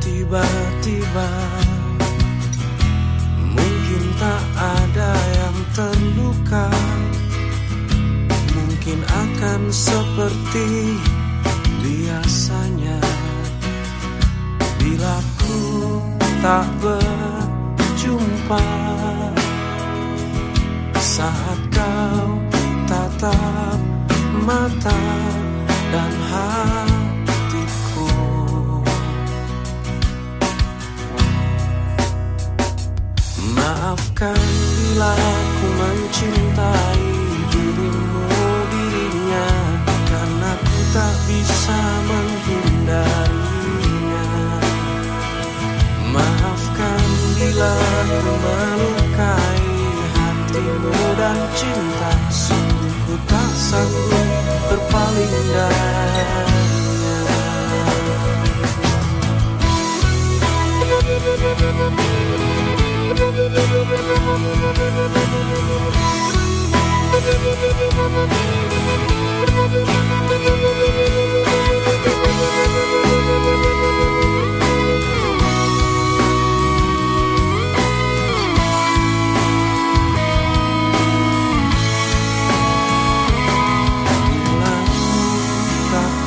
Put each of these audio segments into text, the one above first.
tiba-tiba. Mungkin tak ada yang terluka. Mungkin akan seperti biasanya. Bila ku tak berjumpa Saat kau tatap mata Maafkan bila ku mencintai dirimu dirinya Karena ku tak bisa menghindarinya. Maafkan bila ku melukai hatimu dan cinta Sungguh ku tak sanggup berpaling darinya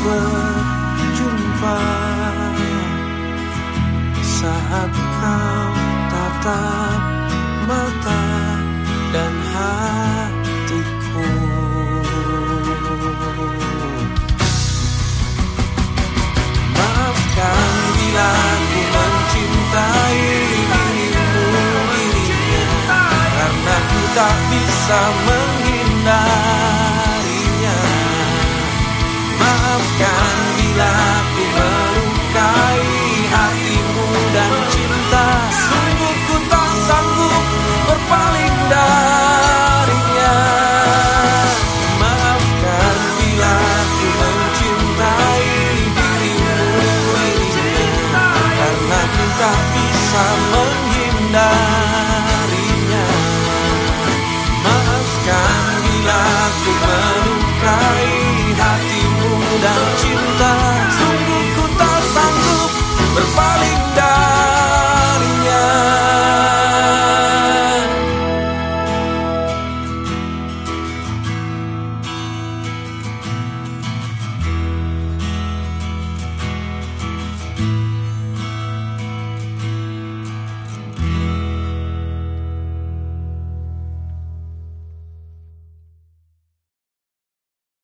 berjumpa. Saat kau tatap mata dan hatiku. Maafkan bila ku mencintai dirimu dirinya Karena ku tak bisa menghindarinya menghindarinya. Maafkan bila ku melukai hatimu dan